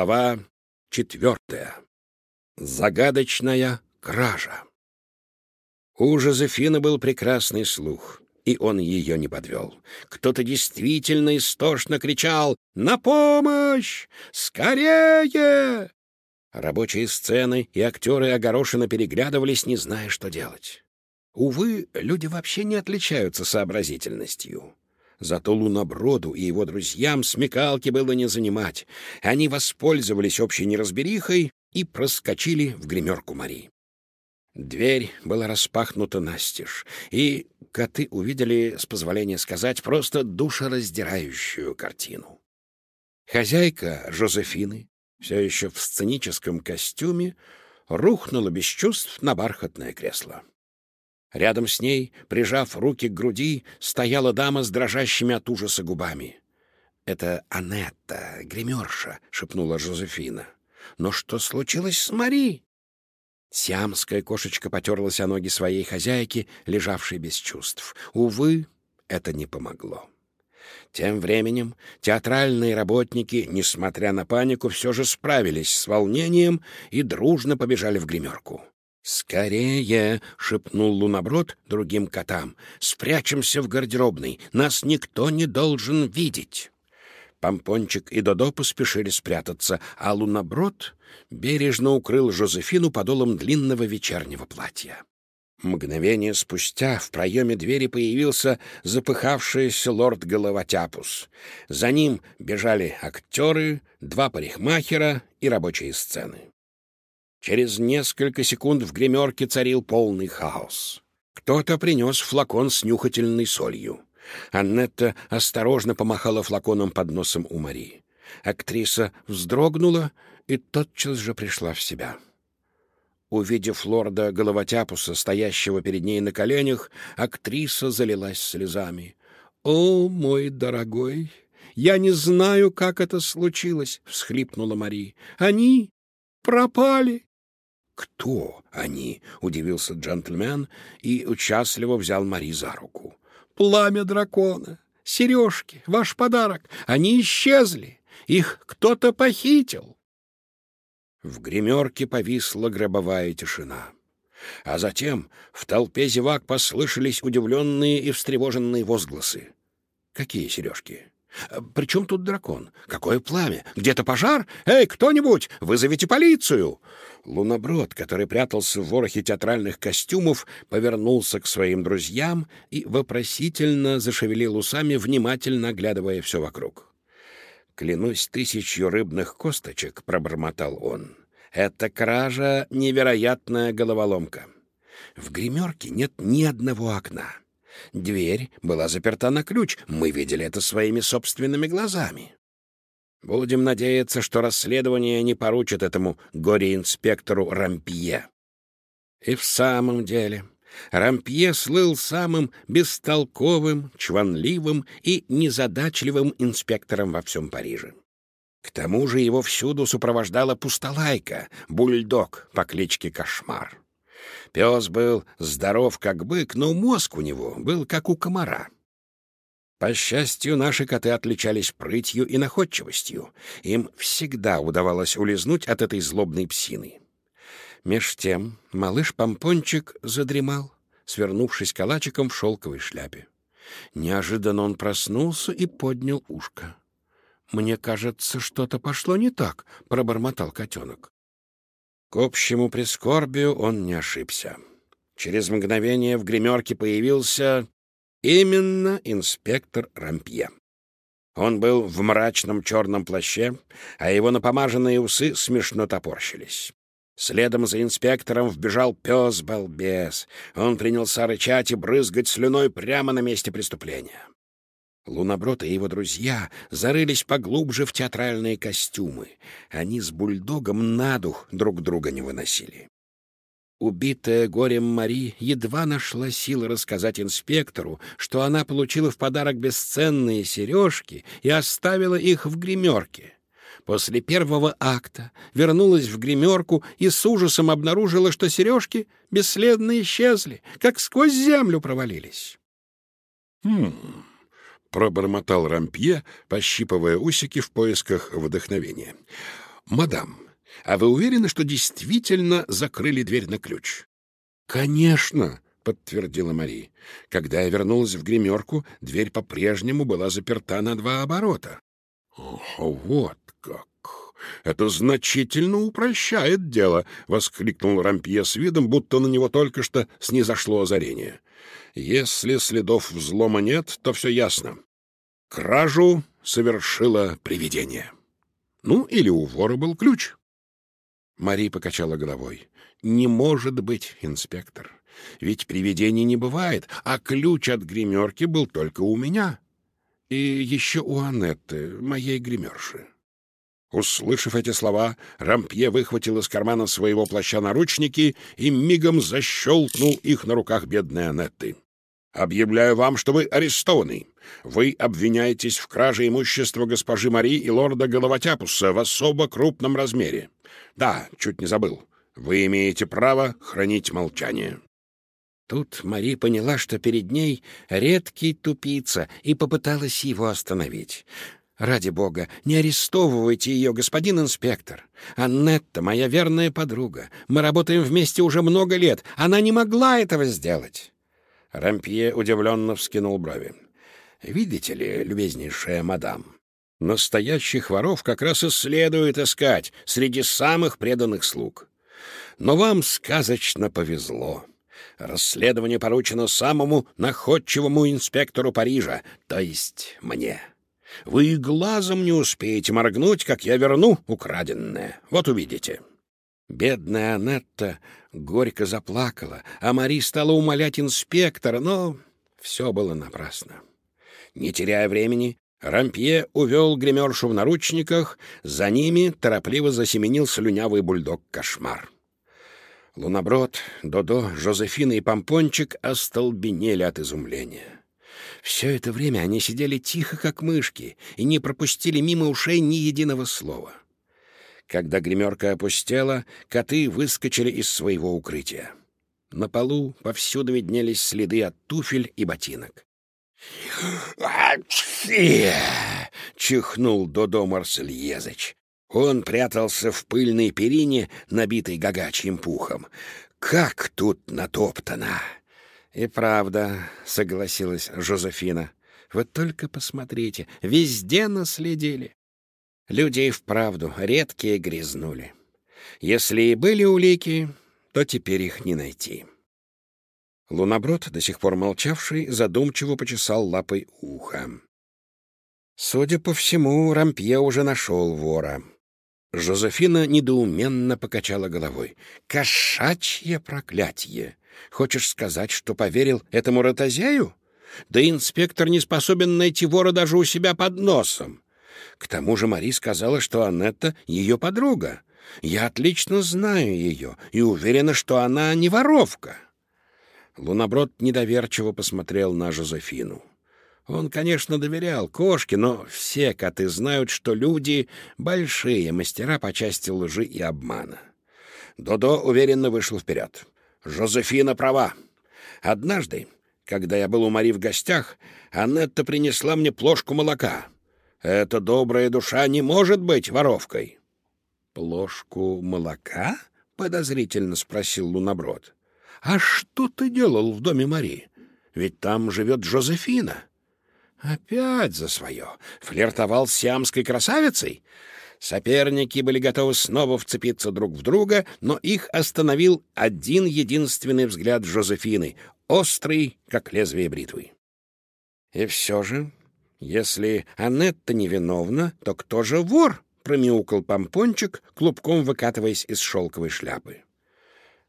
Глава четвертая. Загадочная кража. У Жозефины был прекрасный слух, и он ее не подвел. Кто-то действительно истошно кричал «На помощь! Скорее!» Рабочие сцены и актеры огорошенно переглядывались, не зная, что делать. Увы, люди вообще не отличаются сообразительностью. Зато Луноброду и его друзьям смекалки было не занимать. Они воспользовались общей неразберихой и проскочили в гримерку Мари. Дверь была распахнута настежь, и коты увидели, с позволения сказать, просто душераздирающую картину. Хозяйка Жозефины, все еще в сценическом костюме, рухнула без чувств на бархатное кресло. Рядом с ней, прижав руки к груди, стояла дама с дрожащими от ужаса губами. «Это Анетта, гримерша», — шепнула Жозефина. «Но что случилось с Мари?» Сиамская кошечка потерлась о ноги своей хозяйки, лежавшей без чувств. Увы, это не помогло. Тем временем театральные работники, несмотря на панику, все же справились с волнением и дружно побежали в гримерку. «Скорее!» — шепнул Луноброд другим котам. «Спрячемся в гардеробной. Нас никто не должен видеть!» Помпончик и Додо поспешили спрятаться, а Луноброд бережно укрыл Жозефину подолом длинного вечернего платья. Мгновение спустя в проеме двери появился запыхавшийся лорд Головотяпус. За ним бежали актеры, два парикмахера и рабочие сцены. Через несколько секунд в гримерке царил полный хаос. Кто-то принес флакон с нюхательной солью. Аннетта осторожно помахала флаконом под носом у Мари. Актриса вздрогнула и тотчас же пришла в себя. Увидев лорда Головотяпуса, стоящего перед ней на коленях, актриса залилась слезами. «О, мой дорогой, я не знаю, как это случилось!» — всхлипнула Мари. «Они пропали!» «Кто они?» — удивился джентльмен и участливо взял Мари за руку. «Пламя дракона! Сережки! Ваш подарок! Они исчезли! Их кто-то похитил!» В гримерке повисла гробовая тишина. А затем в толпе зевак послышались удивленные и встревоженные возгласы. «Какие сережки?» «При чем тут дракон? Какое пламя? Где-то пожар? Эй, кто-нибудь, вызовите полицию!» Луноброд, который прятался в ворохе театральных костюмов, повернулся к своим друзьям и вопросительно зашевелил усами, внимательно оглядывая все вокруг. «Клянусь тысячью рыбных косточек», — пробормотал он. «Это кража — невероятная головоломка. В гримерке нет ни одного окна». Дверь была заперта на ключ. Мы видели это своими собственными глазами. Будем надеяться, что расследование не поручит этому горе-инспектору Рампье. И в самом деле Рампье слыл самым бестолковым, чванливым и незадачливым инспектором во всем Париже. К тому же его всюду сопровождала пустолайка, бульдог по кличке Кошмар. Пес был здоров, как бык, но мозг у него был, как у комара. По счастью, наши коты отличались прытью и находчивостью. Им всегда удавалось улизнуть от этой злобной псины. Меж тем малыш-помпончик задремал, свернувшись калачиком в шелковой шляпе. Неожиданно он проснулся и поднял ушко. «Мне кажется, что-то пошло не так», — пробормотал котенок. К общему прискорбию он не ошибся. Через мгновение в гримерке появился именно инспектор Рампье. Он был в мрачном черном плаще, а его напомаженные усы смешно топорщились. Следом за инспектором вбежал пес-балбес. Он принялся рычать и брызгать слюной прямо на месте преступления. Луноброд и его друзья зарылись поглубже в театральные костюмы. Они с бульдогом на дух друг друга не выносили. Убитая горем Мари едва нашла силы рассказать инспектору, что она получила в подарок бесценные сережки и оставила их в гримерке. После первого акта вернулась в гримерку и с ужасом обнаружила, что сережки бесследно исчезли, как сквозь землю провалились. «Хм...» — пробормотал Рампье, пощипывая усики в поисках вдохновения. «Мадам, а вы уверены, что действительно закрыли дверь на ключ?» «Конечно», — подтвердила Мари. «Когда я вернулась в гримерку, дверь по-прежнему была заперта на два оборота». «Вот как! Это значительно упрощает дело!» — воскликнул Рампье с видом, будто на него только что снизошло озарение. «Если следов взлома нет, то все ясно. Кражу совершило привидение. Ну, или у вора был ключ». Мари покачала головой. «Не может быть, инспектор. Ведь привидений не бывает, а ключ от гримерки был только у меня. И еще у Анетты, моей гримерши». Услышав эти слова, Рампье выхватил из кармана своего плаща наручники и мигом защелкнул их на руках бедной Анетты. «Объявляю вам, что вы арестованы. Вы обвиняетесь в краже имущества госпожи Мари и лорда Головотяпуса в особо крупном размере. Да, чуть не забыл. Вы имеете право хранить молчание». Тут Мари поняла, что перед ней редкий тупица, и попыталась его остановить. «Ради бога, не арестовывайте ее, господин инспектор. Аннетта — моя верная подруга. Мы работаем вместе уже много лет. Она не могла этого сделать». Рампье удивленно вскинул брови. «Видите ли, любезнейшая мадам, настоящих воров как раз и следует искать среди самых преданных слуг. Но вам сказочно повезло». Расследование поручено самому находчивому инспектору Парижа, то есть мне. Вы глазом не успеете моргнуть, как я верну украденное. Вот увидите». Бедная Анетта горько заплакала, а Мари стала умолять инспектора, но все было напрасно. Не теряя времени, Рампье увел гримершу в наручниках, за ними торопливо засеменил слюнявый бульдог-кошмар. Луноброд, Додо, Жозефина и Помпончик остолбенели от изумления. Все это время они сидели тихо, как мышки, и не пропустили мимо ушей ни единого слова. Когда гримерка опустела, коты выскочили из своего укрытия. На полу повсюду виднелись следы от туфель и ботинок. чихнул Додо Марсельезыч. Он прятался в пыльной перине, набитой гагачьим пухом. «Как тут натоптано!» «И правда», — согласилась Жозефина. «Вы только посмотрите, везде наследили. Люди и вправду редкие грязнули. Если и были улики, то теперь их не найти». Луноброд, до сих пор молчавший, задумчиво почесал лапой ухо. Судя по всему, Рампье уже нашел вора. Жозефина недоуменно покачала головой. «Кошачье проклятие! Хочешь сказать, что поверил этому ротозею? Да инспектор не способен найти вора даже у себя под носом. К тому же Мари сказала, что Анетта — ее подруга. Я отлично знаю ее и уверена, что она не воровка». Луноброд недоверчиво посмотрел на Жозефину. Он, конечно, доверял кошке, но все коты знают, что люди — большие мастера по части лжи и обмана. Додо уверенно вышел вперед. «Жозефина права. Однажды, когда я был у Мари в гостях, Аннетта принесла мне плошку молока. Эта добрая душа не может быть воровкой». «Плошку молока?» — подозрительно спросил Луноброд. «А что ты делал в доме Мари? Ведь там живет Жозефина». Опять за свое. Флиртовал с сиамской красавицей? Соперники были готовы снова вцепиться друг в друга, но их остановил один единственный взгляд Жозефины, острый, как лезвие бритвы. И все же, если Анетта невиновна, то кто же вор? — промяукал помпончик, клубком выкатываясь из шелковой шляпы.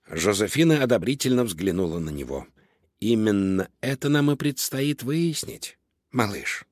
Жозефина одобрительно взглянула на него. «Именно это нам и предстоит выяснить» малыш.